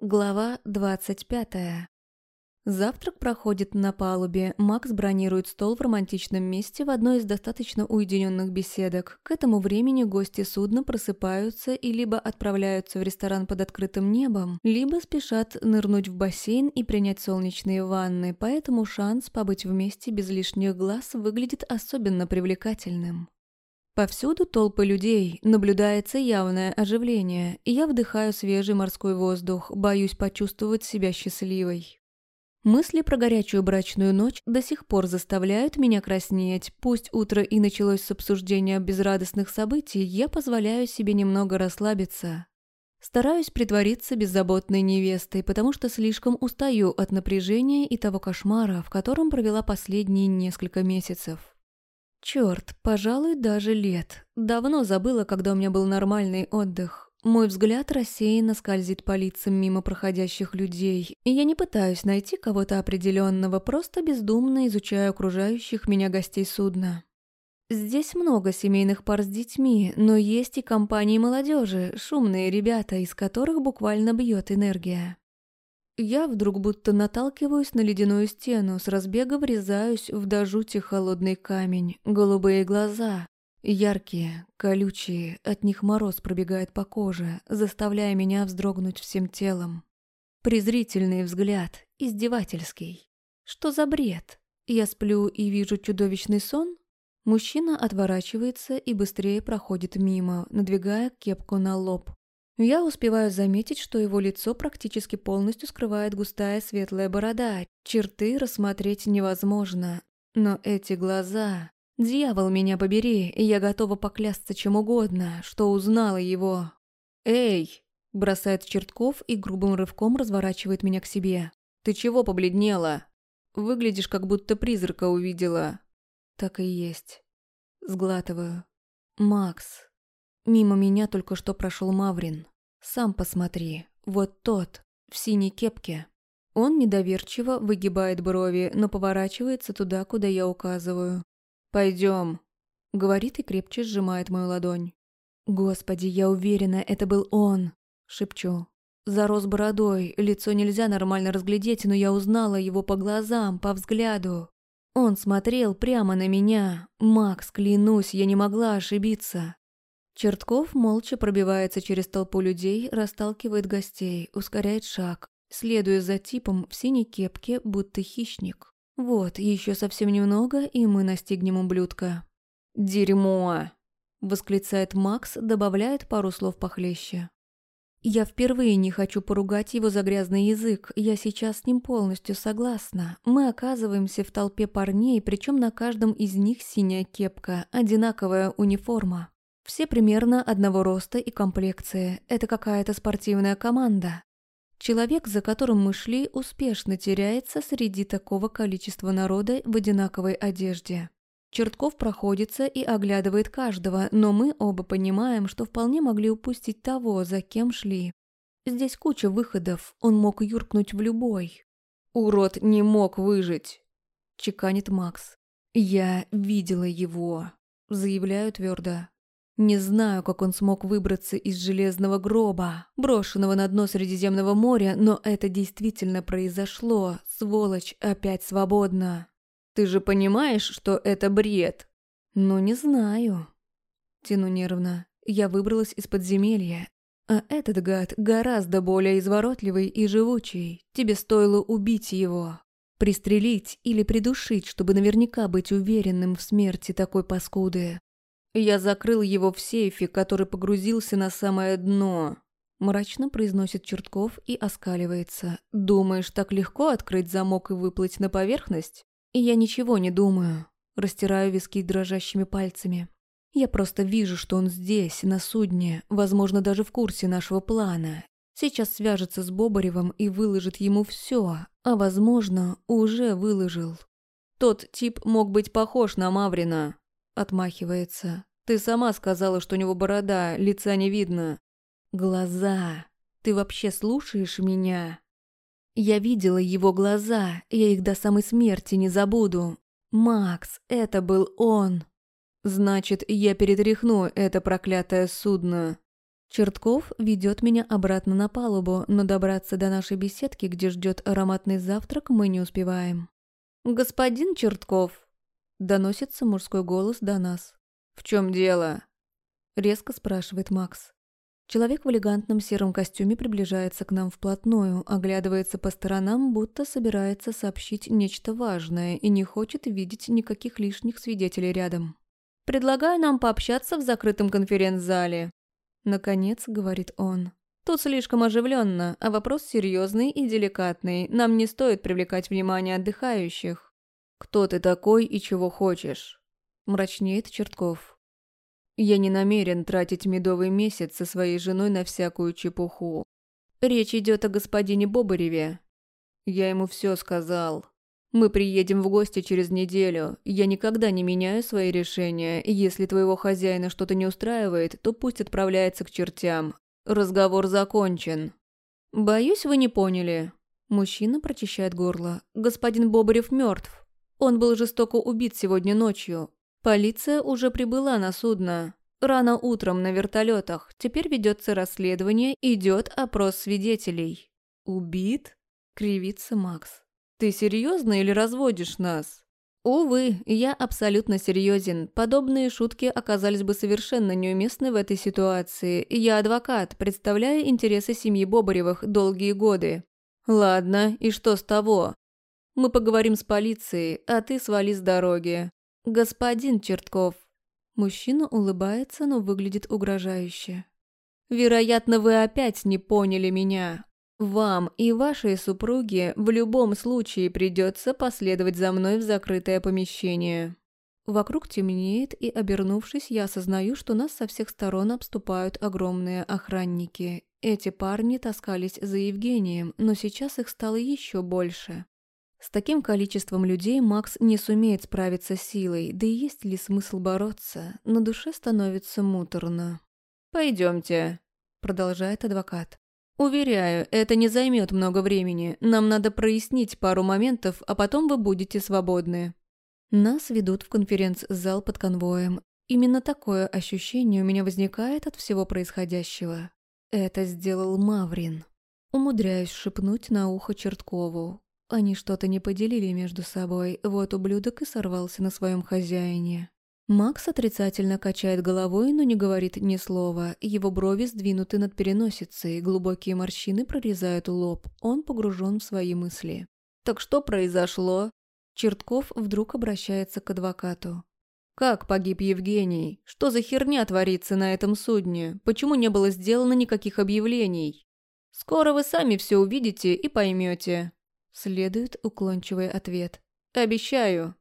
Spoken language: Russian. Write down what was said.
Глава двадцать пятая. Завтрак проходит на палубе. Макс бронирует стол в романтичном месте в одной из достаточно уединенных беседок. К этому времени гости судна просыпаются и либо отправляются в ресторан под открытым небом, либо спешат нырнуть в бассейн и принять солнечные ванны, поэтому шанс побыть вместе без лишних глаз выглядит особенно привлекательным. Повсюду толпы людей, наблюдается явное оживление, и я вдыхаю свежий морской воздух, боюсь почувствовать себя счастливой. Мысли про горячую брачную ночь до сих пор заставляют меня краснеть. Пусть утро и началось с обсуждения безрадостных событий, я позволяю себе немного расслабиться. Стараюсь притвориться беззаботной невестой, потому что слишком устаю от напряжения и того кошмара, в котором провела последние несколько месяцев. Черт, пожалуй, даже лет. Давно забыла, когда у меня был нормальный отдых. Мой взгляд рассеянно скользит по лицам мимо проходящих людей, и я не пытаюсь найти кого-то определенного, просто бездумно изучаю окружающих меня гостей судна. Здесь много семейных пар с детьми, но есть и компании молодежи, шумные ребята, из которых буквально бьет энергия. Я вдруг будто наталкиваюсь на ледяную стену, с разбега врезаюсь в до жути холодный камень, голубые глаза, яркие, колючие, от них мороз пробегает по коже, заставляя меня вздрогнуть всем телом. Презрительный взгляд, издевательский. Что за бред? Я сплю и вижу чудовищный сон? Мужчина отворачивается и быстрее проходит мимо, надвигая кепку на лоб. Я успеваю заметить, что его лицо практически полностью скрывает густая светлая борода. Черты рассмотреть невозможно. Но эти глаза... Дьявол меня побери, и я готова поклясться чем угодно, что узнала его. «Эй!» – бросает Чертков и грубым рывком разворачивает меня к себе. «Ты чего побледнела? Выглядишь, как будто призрака увидела». Так и есть. Сглатываю. «Макс, Мимо меня только что прошел Маврин. Сам посмотри, вот тот, в синей кепке. Он недоверчиво выгибает брови, но поворачивается туда, куда я указываю. Пойдем, говорит и крепче сжимает мою ладонь. «Господи, я уверена, это был он!» – шепчу. Зарос бородой, лицо нельзя нормально разглядеть, но я узнала его по глазам, по взгляду. Он смотрел прямо на меня. Макс, клянусь, я не могла ошибиться. Чертков молча пробивается через толпу людей, расталкивает гостей, ускоряет шаг, следуя за типом в синей кепке, будто хищник. Вот, еще совсем немного, и мы настигнем ублюдка. «Дерьмо!» – восклицает Макс, добавляет пару слов похлеще. Я впервые не хочу поругать его за грязный язык, я сейчас с ним полностью согласна. Мы оказываемся в толпе парней, причем на каждом из них синяя кепка, одинаковая униформа. Все примерно одного роста и комплекции. Это какая-то спортивная команда. Человек, за которым мы шли, успешно теряется среди такого количества народа в одинаковой одежде. Чертков проходится и оглядывает каждого, но мы оба понимаем, что вполне могли упустить того, за кем шли. Здесь куча выходов, он мог юркнуть в любой. «Урод не мог выжить», – чеканит Макс. «Я видела его», – заявляю твердо. Не знаю, как он смог выбраться из железного гроба, брошенного на дно Средиземного моря, но это действительно произошло. Сволочь опять свободна. Ты же понимаешь, что это бред? Ну, не знаю. Тяну нервно. Я выбралась из подземелья. А этот гад гораздо более изворотливый и живучий. Тебе стоило убить его. Пристрелить или придушить, чтобы наверняка быть уверенным в смерти такой паскуды. «Я закрыл его в сейфе, который погрузился на самое дно», – мрачно произносит Чертков и оскаливается. «Думаешь, так легко открыть замок и выплыть на поверхность?» И я ничего не думаю. Растираю виски дрожащими пальцами. Я просто вижу, что он здесь, на судне, возможно, даже в курсе нашего плана. Сейчас свяжется с Бобаревым и выложит ему все, а, возможно, уже выложил. Тот тип мог быть похож на Маврина, отмахивается. Ты сама сказала, что у него борода, лица не видно. Глаза. Ты вообще слушаешь меня? Я видела его глаза, я их до самой смерти не забуду. Макс, это был он. Значит, я перетряхну это проклятое судно. Чертков ведет меня обратно на палубу, но добраться до нашей беседки, где ждет ароматный завтрак, мы не успеваем. «Господин Чертков!» – доносится мужской голос до нас. «В чем дело?» – резко спрашивает Макс. Человек в элегантном сером костюме приближается к нам вплотную, оглядывается по сторонам, будто собирается сообщить нечто важное и не хочет видеть никаких лишних свидетелей рядом. «Предлагаю нам пообщаться в закрытом конференц-зале», Наконец, говорит он. Тут слишком оживленно, а вопрос серьезный и деликатный. Нам не стоит привлекать внимание отдыхающих. Кто ты такой и чего хочешь? Мрачнеет Чертков. Я не намерен тратить медовый месяц со своей женой на всякую чепуху. Речь идет о господине Бобареве. Я ему все сказал. Мы приедем в гости через неделю. Я никогда не меняю свои решения. Если твоего хозяина что-то не устраивает, то пусть отправляется к чертям. Разговор закончен. Боюсь, вы не поняли. Мужчина прочищает горло. Господин Бобарев мертв. Он был жестоко убит сегодня ночью. Полиция уже прибыла на судно. Рано утром на вертолетах. Теперь ведется расследование, идет опрос свидетелей. Убит? Кривится Макс. Ты серьезно или разводишь нас? Увы, я абсолютно серьезен. Подобные шутки оказались бы совершенно неуместны в этой ситуации. Я адвокат, представляю интересы семьи Бобаревых долгие годы. Ладно, и что с того? Мы поговорим с полицией, а ты свали с дороги. Господин Чертков. Мужчина улыбается, но выглядит угрожающе. Вероятно, вы опять не поняли меня. Вам и вашей супруге в любом случае придется последовать за мной в закрытое помещение. Вокруг темнеет, и, обернувшись, я осознаю, что нас со всех сторон обступают огромные охранники. Эти парни таскались за Евгением, но сейчас их стало еще больше. С таким количеством людей Макс не сумеет справиться с силой, да и есть ли смысл бороться, на душе становится муторно. «Пойдемте», — продолжает адвокат. Уверяю, это не займет много времени. Нам надо прояснить пару моментов, а потом вы будете свободны. Нас ведут в конференц-зал под конвоем. Именно такое ощущение у меня возникает от всего происходящего. Это сделал Маврин. Умудряюсь шепнуть на ухо Черткову. Они что-то не поделили между собой, вот ублюдок и сорвался на своем хозяине. Макс отрицательно качает головой, но не говорит ни слова. Его брови сдвинуты над переносицей, глубокие морщины прорезают лоб. Он погружен в свои мысли. «Так что произошло?» Чертков вдруг обращается к адвокату. «Как погиб Евгений? Что за херня творится на этом судне? Почему не было сделано никаких объявлений?» «Скоро вы сами все увидите и поймете», – следует уклончивый ответ. «Обещаю».